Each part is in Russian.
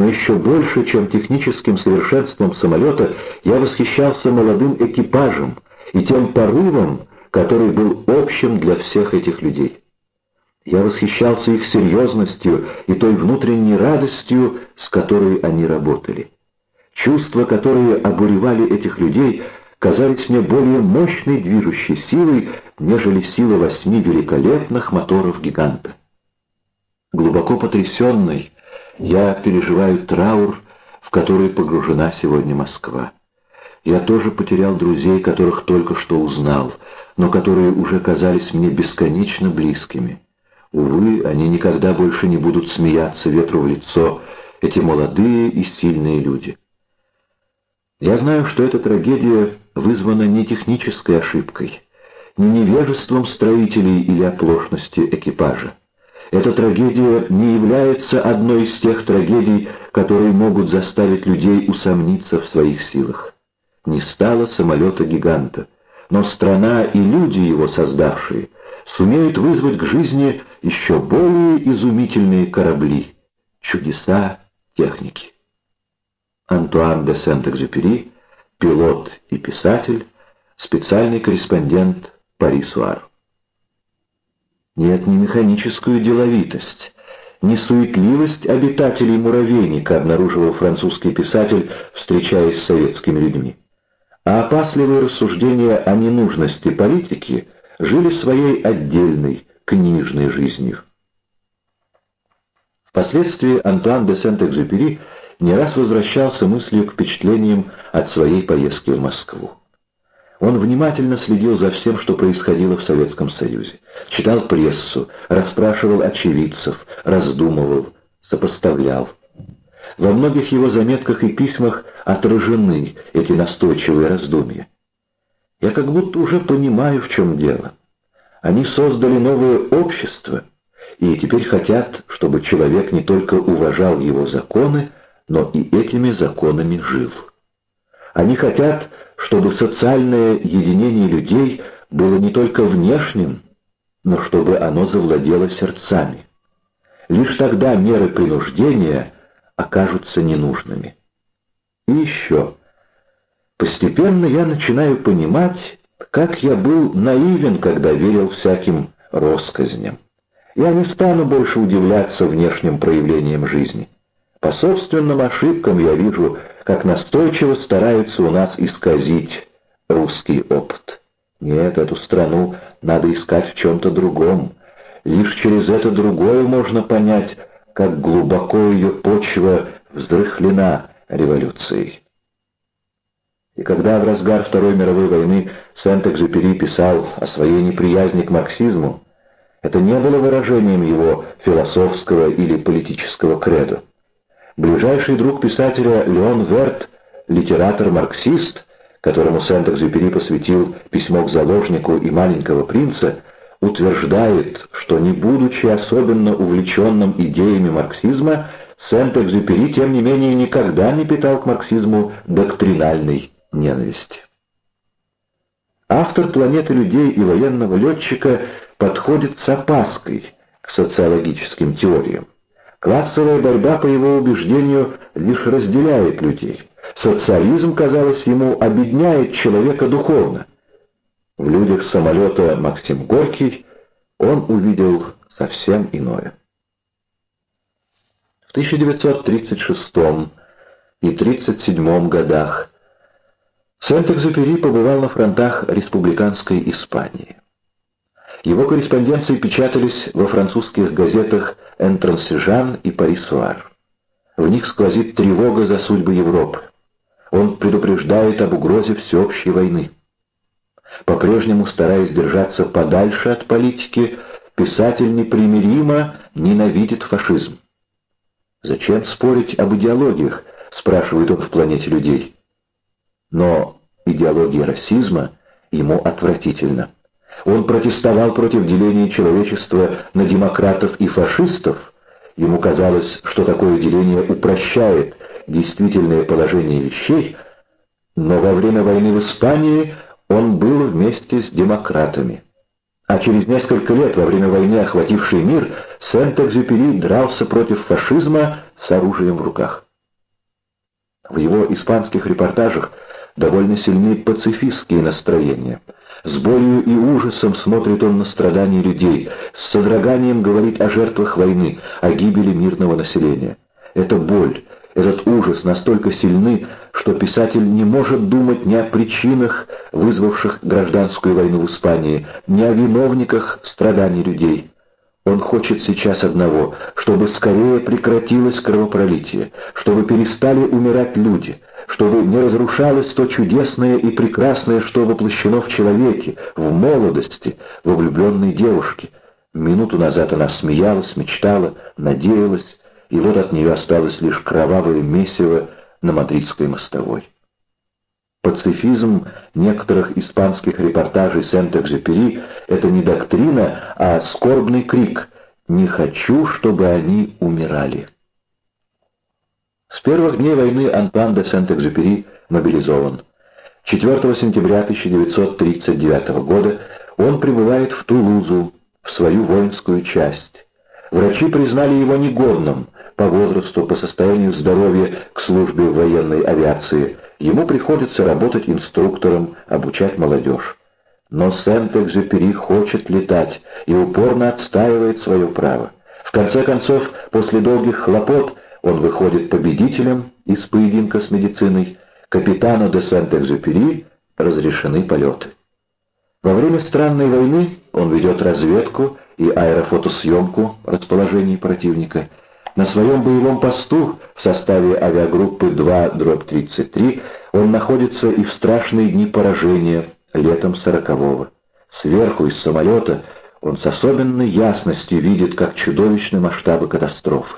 но еще больше, чем техническим совершенством самолета, я восхищался молодым экипажем и тем порывом, который был общим для всех этих людей. Я восхищался их серьезностью и той внутренней радостью, с которой они работали. Чувства, которые обуревали этих людей, казались мне более мощной движущей силой, нежели сила восьми великолепных моторов гиганта. Глубоко потрясенный, я переживаю траур, в который погружена сегодня Москва. Я тоже потерял друзей, которых только что узнал, но которые уже казались мне бесконечно близкими. Увы, они никогда больше не будут смеяться ветру в лицо, эти молодые и сильные люди. Я знаю, что эта трагедия вызвана не технической ошибкой, не невежеством строителей или оплошностью экипажа. Эта трагедия не является одной из тех трагедий, которые могут заставить людей усомниться в своих силах. Не стало самолета-гиганта, но страна и люди, его создавшие, сумеют вызвать к жизни еще более изумительные корабли, чудеса техники. Антуан де Сент-Экзюпери, пилот и писатель, специальный корреспондент Пари-Суар. Нет, не механическую деловитость, не суетливость обитателей муравейника обнаруживал французский писатель, встречаясь с советскими людьми, а опасливые рассуждения о ненужности политики жили своей отдельной, книжной жизнью. Впоследствии Антуан де Сент-Экзюпери не раз возвращался мыслью к впечатлениям от своей поездки в Москву. Он внимательно следил за всем, что происходило в Советском Союзе. Читал прессу, расспрашивал очевидцев, раздумывал, сопоставлял. Во многих его заметках и письмах отражены эти настойчивые раздумья. Я как будто уже понимаю, в чем дело. Они создали новое общество, и теперь хотят, чтобы человек не только уважал его законы, но и этими законами жил. Они хотят, чтобы социальное единение людей было не только внешним, но чтобы оно завладело сердцами. Лишь тогда меры принуждения окажутся ненужными. И еще. Постепенно я начинаю понимать, как я был наивен, когда верил всяким россказням. Я не стану больше удивляться внешним проявлениям жизни. По собственным ошибкам я вижу, как настойчиво стараются у нас исказить русский опыт. Нет, эту страну надо искать в чем-то другом. Лишь через это другое можно понять, как глубоко ее почва вздрыхлена революцией. И когда в разгар Второй мировой войны Сент-Экзюпери писал о своей неприязни к марксизму, это не было выражением его философского или политического кредо. Ближайший друг писателя Леон Верт, литератор-марксист, которому Сент-Экзюпери посвятил письмо к заложнику и маленького принца, утверждает, что не будучи особенно увлеченным идеями марксизма, Сент-Экзюпери, тем не менее, никогда не питал к марксизму доктринальной ненависти. Автор «Планеты людей» и военного летчика подходит с опаской к социологическим теориям. Классовая борьба, по его убеждению, лишь разделяет людей. Социализм, казалось ему, обедняет человека духовно. В людях самолета Максим Горький он увидел совсем иное. В 1936 и 1937 годах Сент-Экзюпери побывал на фронтах республиканской Испании. Его корреспонденции печатались во французских газетах «Энтрансижан» и «Парисуар». В них сквозит тревога за судьбы Европы. Он предупреждает об угрозе всеобщей войны. По-прежнему стараясь держаться подальше от политики, писатель непримиримо ненавидит фашизм. «Зачем спорить об идеологиях?» — спрашивает он в «Планете людей». Но идеология расизма ему отвратительна. Он протестовал против деления человечества на демократов и фашистов. Ему казалось, что такое деление упрощает действительное положение вещей, но во время войны в Испании он был вместе с демократами. А через несколько лет, во время войны, охватившей мир, Сент-Экзюпери дрался против фашизма с оружием в руках. В его испанских репортажах довольно сильны пацифистские настроения. С болью и ужасом смотрит он на страдания людей, с содроганием говорит о жертвах войны, о гибели мирного населения. Эта боль, этот ужас настолько сильны, что писатель не может думать ни о причинах, вызвавших гражданскую войну в Испании, ни о виновниках страданий людей. Он хочет сейчас одного, чтобы скорее прекратилось кровопролитие, чтобы перестали умирать люди, чтобы не разрушалось то чудесное и прекрасное, что воплощено в человеке, в молодости, в влюбленной девушке. Минуту назад она смеялась, мечтала, надеялась, и вот от нее осталось лишь кровавое месиво на мадридской мостовой. Пацифизм некоторых испанских репортажей Сент-Экзюпери — это не доктрина, а скорбный крик «Не хочу, чтобы они умирали». С первых дней войны Антуан де Сент-Экзюпери мобилизован. 4 сентября 1939 года он прибывает в Тулузу, в свою воинскую часть. Врачи признали его негодным по возрасту, по состоянию здоровья к службе в военной авиации – Ему приходится работать инструктором, обучать молодежь. Но Сент-Экзюпери хочет летать и упорно отстаивает свое право. В конце концов, после долгих хлопот, он выходит победителем из поединка с медициной. Капитану де Сент-Экзюпери разрешены полеты. Во время странной войны он ведет разведку и аэрофотосъемку расположений противника – на своем боевом посту в составе авиагруппы 2-33 он находится и в страшные дни поражения летом сорокового. Сверху из самолета он с особенной ясностью видит, как чудовищны масштабы катастрофы.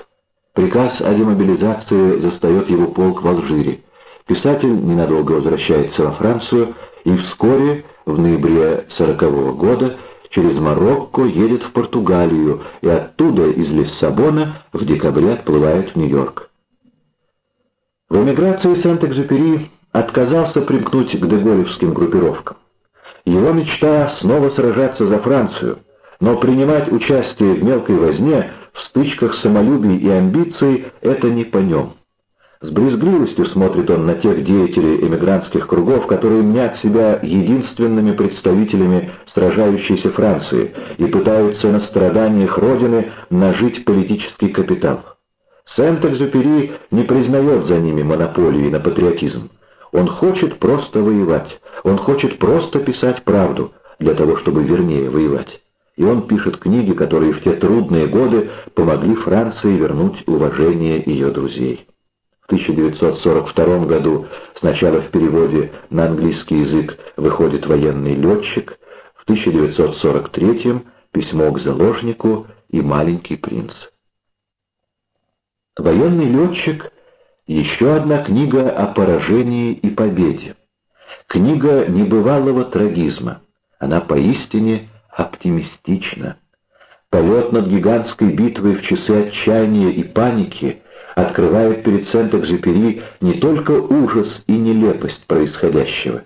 Приказ о демобилизации застает его полк в Алжире. Писатель ненадолго возвращается во Францию и вскоре, в ноябре сорокового года, через Марокко едет в Португалию и оттуда из Лиссабона в декабре отплывает в Нью-Йорк. В эмиграции Сент-Экзюпери отказался примкнуть к деголевским группировкам. Его мечта снова сражаться за Францию, но принимать участие в мелкой возне, в стычках самолюбий и амбиций – это не по нем. С брезгливостью смотрит он на тех деятелей эмигрантских кругов, которые мнят себя единственными представителями сражающейся Франции и пытаются на страданиях Родины нажить политический капитал. Сент-Экзюпери не признает за ними монополии на патриотизм. Он хочет просто воевать, он хочет просто писать правду, для того, чтобы вернее воевать. И он пишет книги, которые в те трудные годы помогли Франции вернуть уважение ее друзей. В 1942 году сначала в переводе на английский язык выходит военный летчик, в 1943 письмо к заложнику и маленький принц. Военный летчик — еще одна книга о поражении и победе. Книга небывалого трагизма. Она поистине оптимистична. Полет над гигантской битвой в часы отчаяния и паники открывает перед Сент-Экзюпери не только ужас и нелепость происходящего.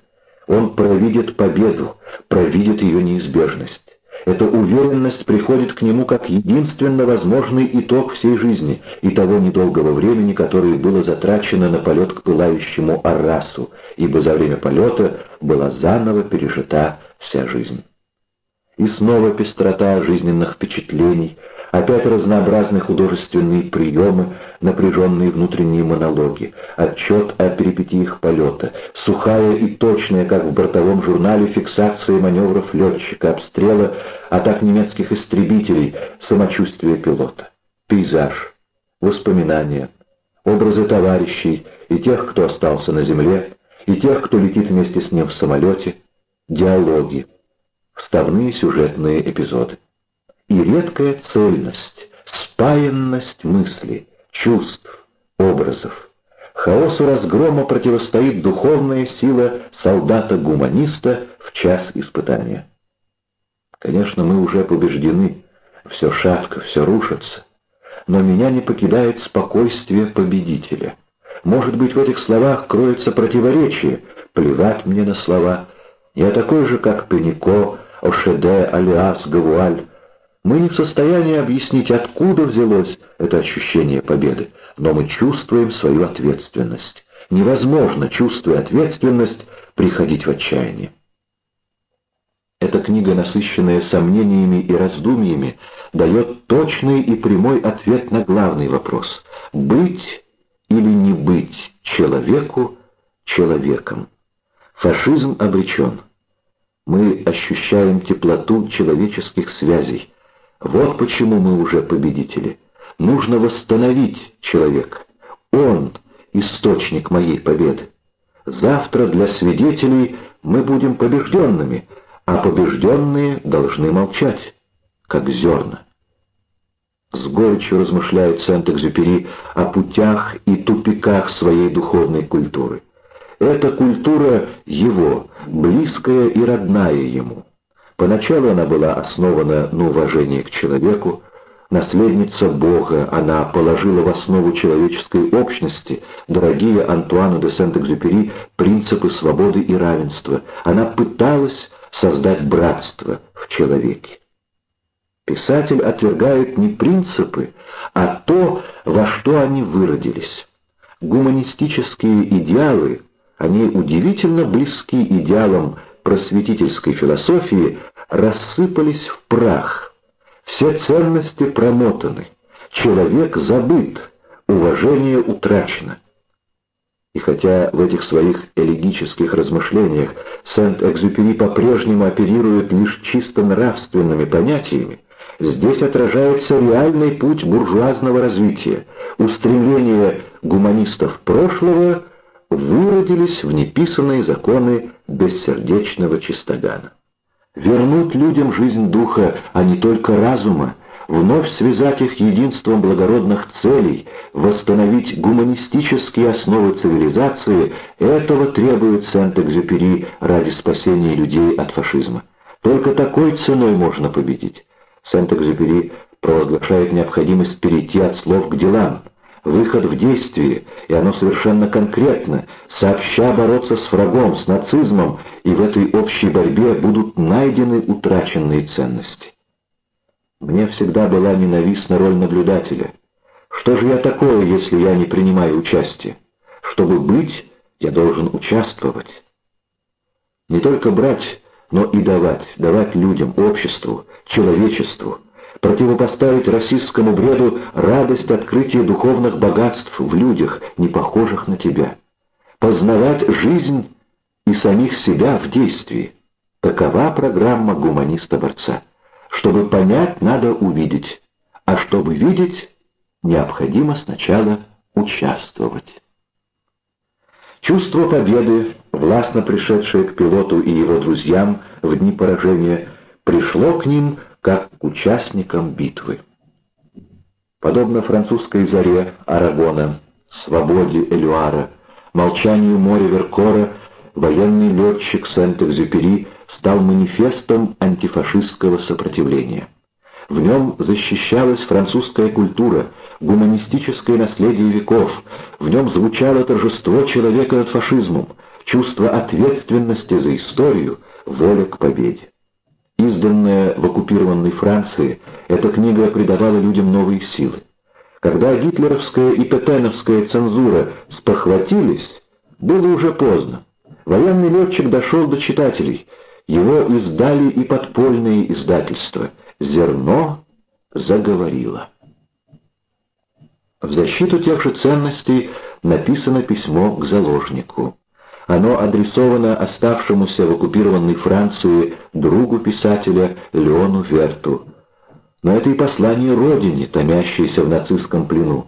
Он провидит победу, провидит ее неизбежность. Эта уверенность приходит к нему как единственно возможный итог всей жизни и того недолгого времени, которое было затрачено на полет к пылающему Аррасу, ибо за время полета была заново пережита вся жизнь. И снова пестрота жизненных впечатлений, опять разнообразные художественные приемы, напряженные внутренние монологи, отчет о перипетиях полета, сухая и точная, как в бортовом журнале, фиксация маневров летчика, обстрела, атак немецких истребителей, самочувствие пилота, пейзаж, воспоминания, образы товарищей и тех, кто остался на земле, и тех, кто летит вместе с ним в самолете, диалоги, вставные сюжетные эпизоды. И редкая цельность, спаянность мысли — чувств, образов. Хаосу разгрома противостоит духовная сила солдата-гуманиста в час испытания. Конечно, мы уже побеждены, все шатко, все рушится, но меня не покидает спокойствие победителя. Может быть, в этих словах кроется противоречие, плевать мне на слова. Я такой же, как Пенико, Ошеде, Алиас, Гавуаль, мы не в состоянии объяснить, откуда взялось это ощущение победы, но мы чувствуем свою ответственность. невозможно, чувствуя ответственность, приходить в отчаяние. Эта книга, насыщенная сомнениями и раздумьями, дает точный и прямой ответ на главный вопрос — быть или не быть человеку человеком. Фашизм обречен. Мы ощущаем теплоту человеческих связей. Вот почему мы уже победители. Нужно восстановить человека. Он — источник моей победы. Завтра для свидетелей мы будем побежденными, а побежденные должны молчать, как зерна. С горечью размышляет Сент-Экзюпери о путях и тупиках своей духовной культуры. Эта культура его, близкая и родная ему. Поначалу она была основана на уважении к человеку, наследница Бога, она положила в основу человеческой общности дорогие Антуану де Сент-Экзюпери принципы свободы и равенства. Она пыталась создать братство в человеке. Писатель отвергает не принципы, а то, во что они выродились. Гуманистические идеалы, они удивительно близки идеалам просветительской философии, рассыпались в прах. Все ценности промотаны, человек забыт, уважение утрачено. И хотя в этих своих элегических размышлениях Сент-Экзюпери по-прежнему оперирует лишь чисто нравственными понятиями, здесь отражается реальный путь буржуазного развития. Устремления гуманистов прошлого выродились в неписанные законы бессердечного чистогана. Вернуть людям жизнь духа, а не только разума, вновь связать их единством благородных целей, восстановить гуманистические основы цивилизации, этого требует Сент-Экзюпери ради спасения людей от фашизма. Только такой ценой можно победить. Сент-Экзюпери провозглашает необходимость перейти от слов к делам, выход в действие, и оно совершенно конкретно, сообща бороться с врагом, с нацизмом, и в этой общей борьбе будут найдены утраченные ценности. Мне всегда была ненавистна роль наблюдателя. Что же я такое, если я не принимаю участие? Чтобы быть, я должен участвовать. Не только брать, но и давать, давать людям, обществу, человечеству, противопоставить российскому бреду радость открытия духовных богатств в людях, не похожих на тебя, познавать жизнь и самих себя в действии. Такова программа гуманиста-борца. Чтобы понять, надо увидеть, а чтобы видеть, необходимо сначала участвовать. Чувство победы, властно пришедшее к пилоту и его друзьям в дни поражения, пришло к ним как к участникам битвы. Подобно французской заре Арагона, свободе Элюара, молчанию моря Веркора, военный летчик Сент-Экзюпери стал манифестом антифашистского сопротивления. В нем защищалась французская культура, гуманистическое наследие веков, в нем звучало торжество человека над фашизмом, чувство ответственности за историю, воля к победе. Изданная в оккупированной Франции, эта книга придавала людям новые силы. Когда гитлеровская и петеновская цензура спохватились, было уже поздно. Военный летчик дошел до читателей. Его издали и подпольные издательства. «Зерно» заговорило. В защиту тех же ценностей написано письмо к заложнику. Оно адресовано оставшемуся в оккупированной Франции другу писателя Леону Верту. Но это и послание родине, томящейся в нацистском плену.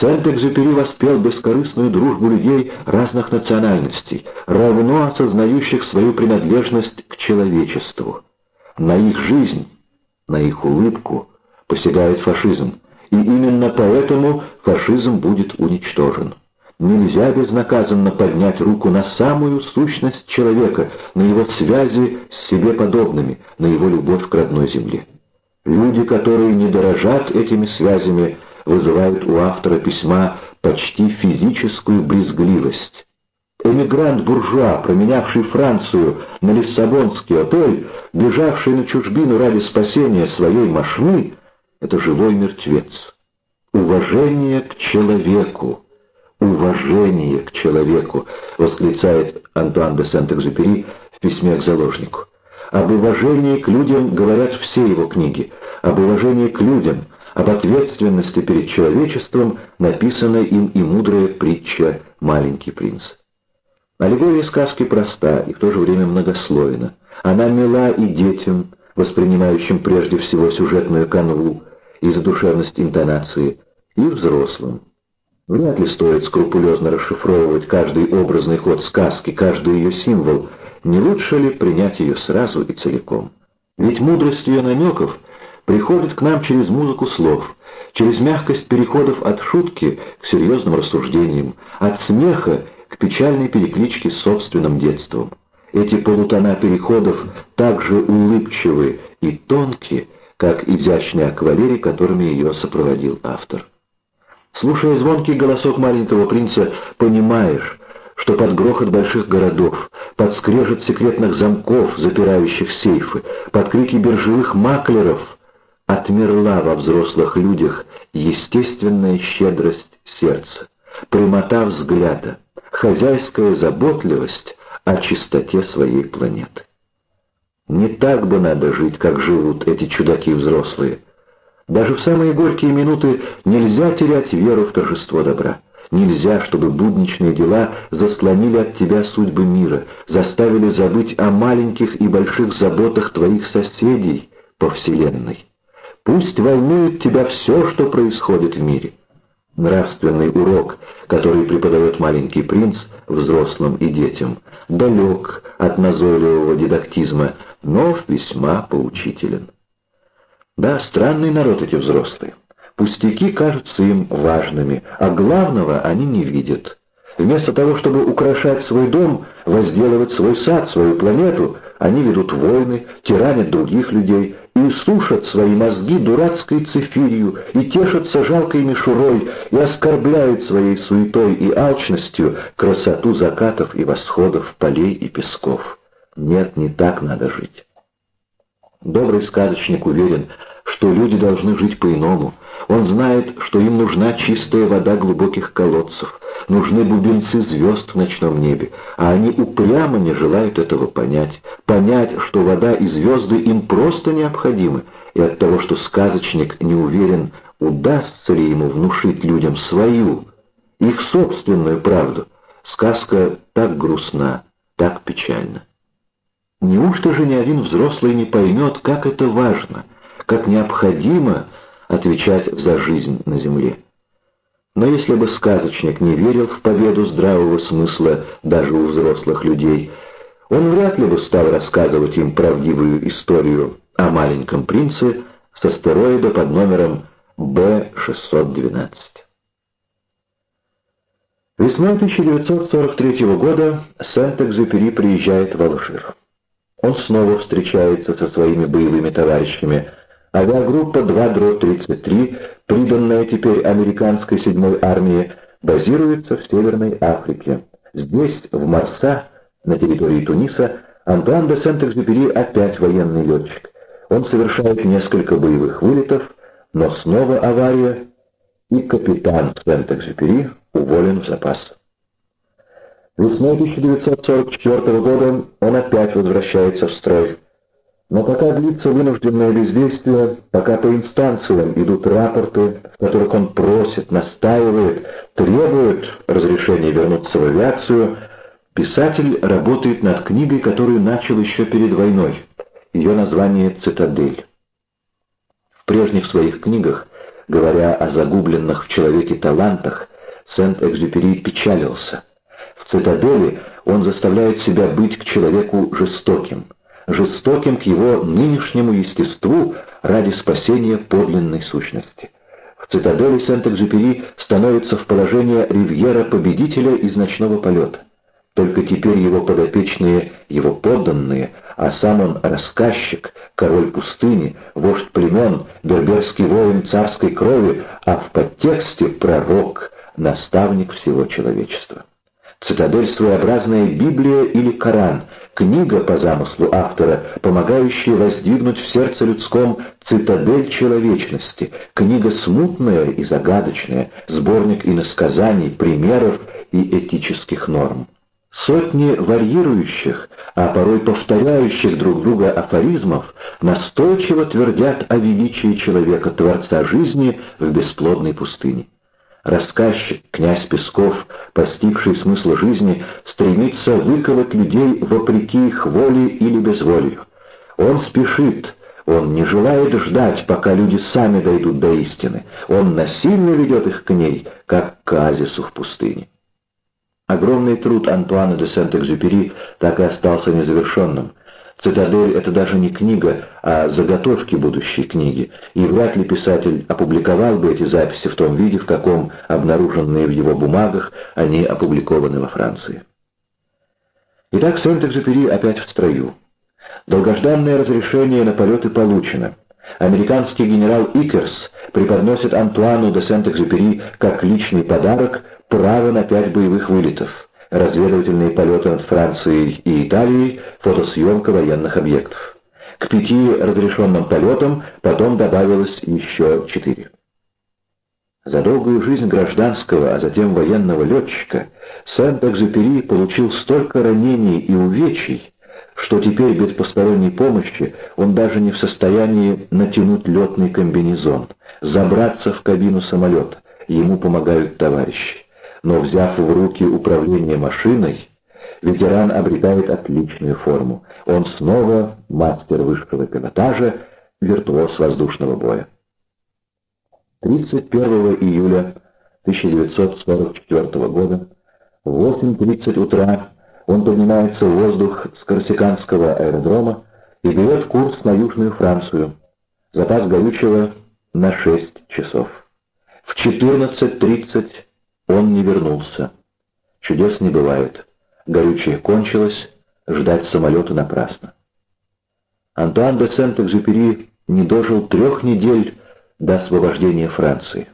Сент-Экзюпери воспел бескорыстную дружбу людей разных национальностей, равно осознающих свою принадлежность к человечеству. На их жизнь, на их улыбку посягает фашизм, и именно поэтому фашизм будет уничтожен. Нельзя безнаказанно поднять руку на самую сущность человека, на его связи с себе подобными, на его любовь к родной земле. Люди, которые не дорожат этими связями, вызывают у автора письма почти физическую брезгливость. Эмигрант-буржуа, променявший Францию на Лиссабонский отель, бежавший на чужбину ради спасения своей машины, это живой мертвец. Уважение к человеку, уважение к человеку, восклицает Антуан де Сент-Экзюпери в письме к заложнику. Об уважении к людям говорят все его книги. Об уважении к людям, об ответственности перед человечеством написана им и мудрая притча «Маленький принц». Аллегория сказки проста и в то же время многослойна. Она мила и детям, воспринимающим прежде всего сюжетную канву и задушевность интонации, и взрослым. Вряд ли стоит скрупулезно расшифровывать каждый образный ход сказки, каждый ее символ. Не лучше ли принять ее сразу и целиком? Ведь мудрость ее намеков приходит к нам через музыку слов, через мягкость переходов от шутки к серьезным рассуждениям, от смеха к печальной перекличке с собственным детством. Эти полутона переходов так же улыбчивы и тонкие, как изящные аквалери, которыми ее сопроводил автор. Слушая звонкий голосок маленького принца, понимаешь, что под грохот больших городов, под скрежет секретных замков, запирающих сейфы, под крики биржевых маклеров отмерла во взрослых людях естественная щедрость сердца, прямота взгляда, хозяйская заботливость о чистоте своей планеты. Не так бы надо жить, как живут эти чудаки взрослые, даже в самые горькие минуты нельзя терять веру в торжество добра. Нельзя, чтобы будничные дела заслонили от тебя судьбы мира, заставили забыть о маленьких и больших заботах твоих соседей по Вселенной. Пусть волнует тебя все, что происходит в мире. Нравственный урок, который преподает маленький принц взрослым и детям, далек от назойливого дидактизма, но весьма поучителен. Да, странный народ эти взрослые. Пустяки кажутся им важными, а главного они не видят. Вместо того, чтобы украшать свой дом, возделывать свой сад, свою планету, они ведут войны, тиранят других людей и сушат свои мозги дурацкой цифирью, и тешатся жалкой мишурой, и оскорбляют своей суетой и алчностью красоту закатов и восходов, полей и песков. Нет, не так надо жить. Добрый сказочник уверен, что люди должны жить по-иному. Он знает, что им нужна чистая вода глубоких колодцев, нужны бубенцы звезд в ночном небе, а они упрямо не желают этого понять. Понять, что вода и звезды им просто необходимы, и от того, что сказочник не уверен, удастся ли ему внушить людям свою, их собственную правду, сказка так грустна, так печальна. Неужто же ни один взрослый не поймет, как это важно — как необходимо отвечать за жизнь на земле. Но если бы сказочник не верил в победу здравого смысла даже у взрослых людей, он вряд ли бы стал рассказывать им правдивую историю о маленьком принце с астероида под номером Б-612. Весной 1943 года Сент-Экзюпери приезжает в Алжир. Он снова встречается со своими боевыми товарищами Авиагруппа 2-33, приданная теперь американской 7-й армии, базируется в Северной Африке. Здесь, в Марса, на территории Туниса, Антуан де Сент-Экзюпери опять военный летчик. Он совершает несколько боевых вылетов, но снова авария, и капитан Сент-Экзюпери уволен в запас. Весной 1944 года он опять возвращается в строй. Но пока длится вынужденное бездействие, пока по инстанциям идут рапорты, в которых он просит, настаивает, требует разрешения вернуться в авиацию, писатель работает над книгой, которую начал еще перед войной. Ее название «Цитадель». В прежних своих книгах, говоря о загубленных в человеке талантах, Сент-Экзюпери печалился. В «Цитадели» он заставляет себя быть к человеку жестоким – жестоким к его нынешнему естеству ради спасения подлинной сущности. В цитадели Сент-Экзюпери становится в положение ривьера-победителя из ночного полета. Только теперь его подопечные, его подданные, а сам он рассказчик, король пустыни, вождь племен, берберский воин царской крови, а в подтексте пророк, наставник всего человечества. Цитадель — своеобразная Библия или Коран — Книга, по замыслу автора, помогающая воздвигнуть в сердце людском цитадель человечности, книга смутная и загадочная, сборник иносказаний, примеров и этических норм. Сотни варьирующих, а порой повторяющих друг друга афоризмов настойчиво твердят о величии человека, Творца жизни в бесплодной пустыне. Рассказчик, князь Песков, постигший смысл жизни, стремится выковать людей вопреки их воле или безволию. Он спешит, он не желает ждать, пока люди сами дойдут до истины. Он насильно ведет их к ней, как к оазису в пустыне. Огромный труд Антуана де Сент-Экзюпери так и остался незавершенным. «Цитадель» — это даже не книга, а заготовки будущей книги, и вряд ли писатель опубликовал бы эти записи в том виде, в каком обнаруженные в его бумагах они опубликованы во Франции. Итак, Сент-Экзюпери опять в строю. Долгожданное разрешение на полеты получено. Американский генерал Икерс преподносит Антуану де Сент-Экзюпери как личный подарок право на пять боевых вылетов, разведывательные полеты над Францией и Италией, фотосъемка военных объектов. К пяти разрешенным полетам потом добавилось еще четыре. За долгую жизнь гражданского, а затем военного летчика Сент-Экзюпери получил столько ранений и увечий, что теперь без посторонней помощи он даже не в состоянии натянуть летный комбинезон, забраться в кабину самолета. Ему помогают товарищи но взяв в руки управление машиной, ветеран обретает отличную форму. Он снова мастер высшего пилотажа, виртуоз воздушного боя. 31 июля 1944 года в 8.30 утра он поднимается в воздух с Корсиканского аэродрома и берет курс на Южную Францию. Запас горючего на 6 часов. В 14.30 он не вернулся. Чудес не бывает. Горючее кончилось, ждать самолета напрасно. Антуан де Сент-Экзюпери не дожил трех недель до освобождения Франции.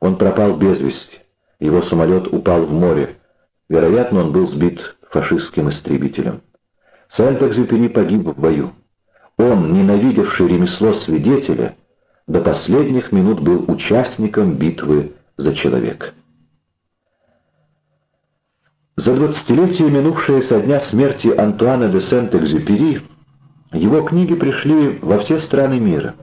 Он пропал без вести. Его самолет упал в море. Вероятно, он был сбит фашистским истребителем. Сент-Экзюпери погиб в бою. Он, ненавидевший ремесло свидетеля, до последних минут был участником битвы за человека. За двадцатилетие, минувшее со дня смерти Антуана де Сент-Экзюпери, его книги пришли во все страны мира.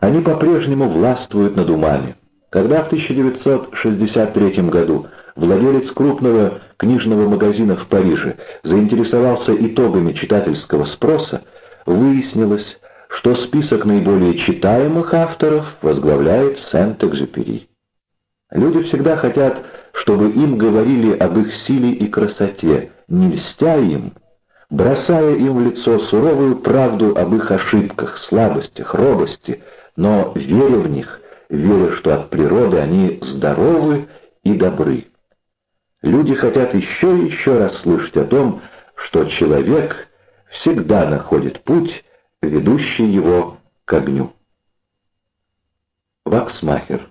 Они по-прежнему властвуют над умами. Когда в 1963 году владелец крупного книжного магазина в Париже заинтересовался итогами читательского спроса, выяснилось, что список наиболее читаемых авторов возглавляет Сент-Экзюпери. Люди всегда хотят чтобы им говорили об их силе и красоте, не льстя им, бросая им в лицо суровую правду об их ошибках, слабостях, робости, но веря в них, веря, что от природы они здоровы и добры. Люди хотят еще и еще раз слышать о том, что человек всегда находит путь, ведущий его к огню. Ваксмахер